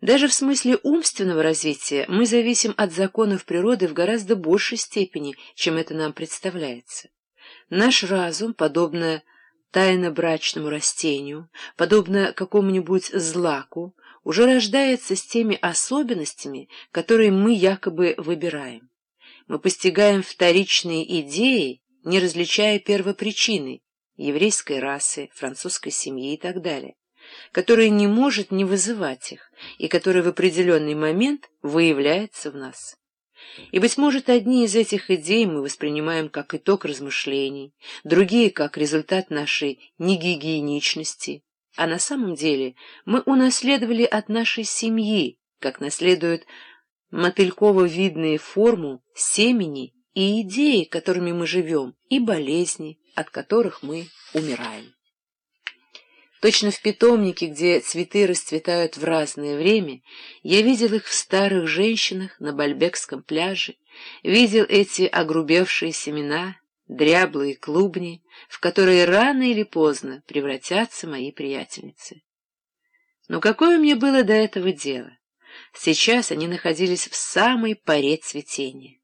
Даже в смысле умственного развития мы зависим от законов природы в гораздо большей степени, чем это нам представляется. Наш разум, подобно тайно-брачному растению, подобно какому-нибудь злаку, уже рождается с теми особенностями, которые мы якобы выбираем. Мы постигаем вторичные идеи, не различая первопричины еврейской расы, французской семьи и так далее которая не может не вызывать их, и которая в определенный момент выявляется в нас. И, быть может, одни из этих идей мы воспринимаем как итог размышлений, другие — как результат нашей негигиеничности, а на самом деле мы унаследовали от нашей семьи, как наследуют мотыльково-видные форму семени и идеи, которыми мы живем, и болезни, от которых мы умираем. Точно в питомнике, где цветы расцветают в разное время, я видел их в старых женщинах на Бальбекском пляже, видел эти огрубевшие семена, дряблые клубни, в которые рано или поздно превратятся мои приятельницы. Но какое мне было до этого дело? Сейчас они находились в самой поре цветения.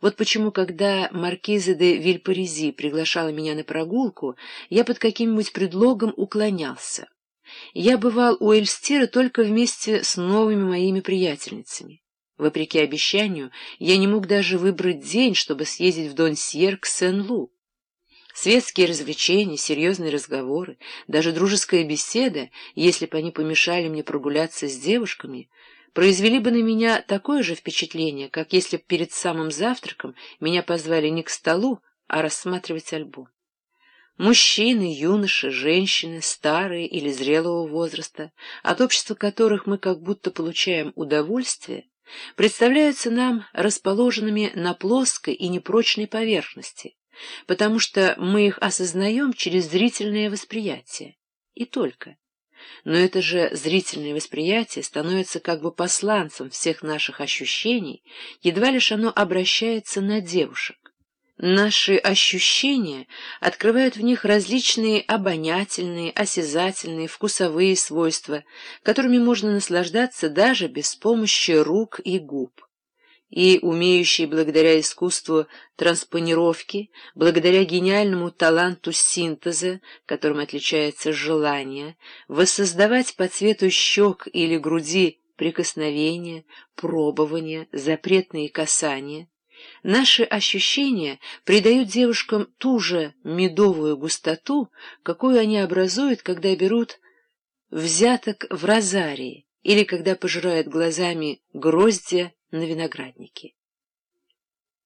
Вот почему, когда маркиза де Вильпарези приглашала меня на прогулку, я под каким-нибудь предлогом уклонялся. Я бывал у Эльстира только вместе с новыми моими приятельницами. Вопреки обещанию, я не мог даже выбрать день, чтобы съездить в Донсьер к Сен-Лу. Светские развлечения, серьезные разговоры, даже дружеская беседа, если бы они помешали мне прогуляться с девушками — произвели бы на меня такое же впечатление, как если б перед самым завтраком меня позвали не к столу, а рассматривать альбом. Мужчины, юноши, женщины, старые или зрелого возраста, от общества которых мы как будто получаем удовольствие, представляются нам расположенными на плоской и непрочной поверхности, потому что мы их осознаем через зрительное восприятие. И только. Но это же зрительное восприятие становится как бы посланцем всех наших ощущений, едва лишь оно обращается на девушек. Наши ощущения открывают в них различные обонятельные, осязательные, вкусовые свойства, которыми можно наслаждаться даже без помощи рук и губ и умеющий благодаря искусству транспонировки, благодаря гениальному таланту синтеза, которым отличается желание, воссоздавать по цвету щек или груди прикосновения, пробования, запретные касания, Наши ощущения придают девушкам ту же медовую густоту, какую они образуют, когда берут взяток в розарии или когда пожирают глазами гроздья на винограднике.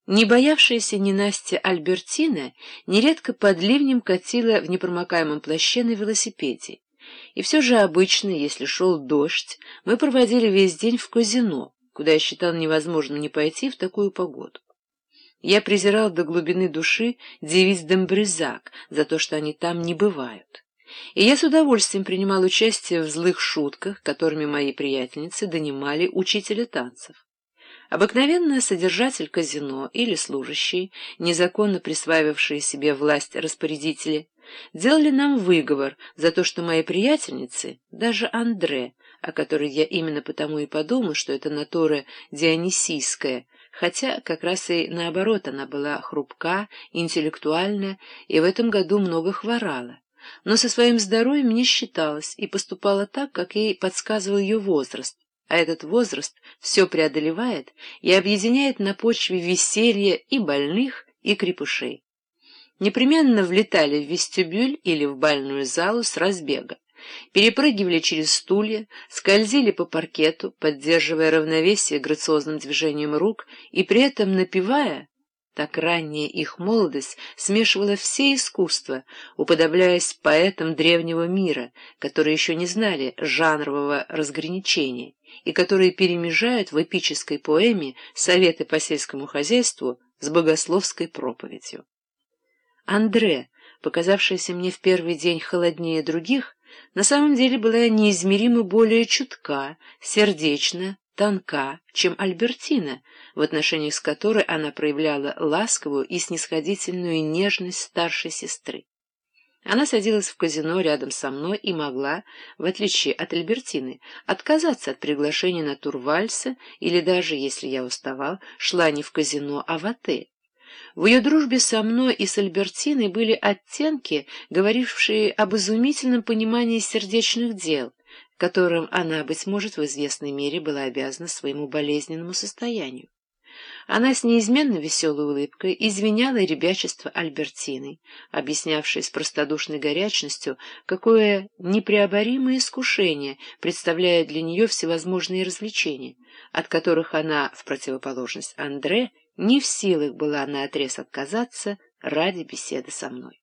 Не боявшаяся ненастья Альбертина нередко под ливнем катила в непромокаемом плаще на велосипеде. И все же обычно, если шел дождь, мы проводили весь день в казино, куда я считал невозможным не пойти в такую погоду. Я презирал до глубины души девиц Дембризак за то, что они там не бывают. И я с удовольствием принимал участие в злых шутках, которыми мои приятельницы донимали учителя танцев. Обыкновенно содержатель казино или служащий, незаконно присваивавшие себе власть распорядители, делали нам выговор за то, что мои приятельницы, даже Андре, о которой я именно потому и подумал, что это натура дионисийская, хотя как раз и наоборот она была хрупка, интеллектуальна и в этом году много хворала, но со своим здоровьем не считалась и поступала так, как ей подсказывал ее возраст, а этот возраст все преодолевает и объединяет на почве веселья и больных, и крепышей. Непременно влетали в вестибюль или в бальную залу с разбега, перепрыгивали через стулья, скользили по паркету, поддерживая равновесие грациозным движением рук и при этом напевая так ранняя их молодость смешивала все искусства, уподобляясь поэтам древнего мира, которые еще не знали жанрового разграничения и которые перемежают в эпической поэме советы по сельскому хозяйству с богословской проповедью. Андре, показавшаяся мне в первый день холоднее других, на самом деле была неизмеримо более чутка, сердечна, тонка, чем Альбертина, в отношениях с которой она проявляла ласковую и снисходительную нежность старшей сестры. Она садилась в казино рядом со мной и могла, в отличие от Альбертины, отказаться от приглашения на тур вальса или даже, если я уставал, шла не в казино, а в отель. В ее дружбе со мной и с Альбертиной были оттенки, говорившие об изумительном понимании сердечных дел, которым она, быть может, в известной мере была обязана своему болезненному состоянию. Она с неизменно веселой улыбкой извиняла ребячество Альбертины, объяснявшей с простодушной горячностью, какое непреоборимое искушение представляет для нее всевозможные развлечения, от которых она, в противоположность Андре, не в силах была наотрез отказаться ради беседы со мной.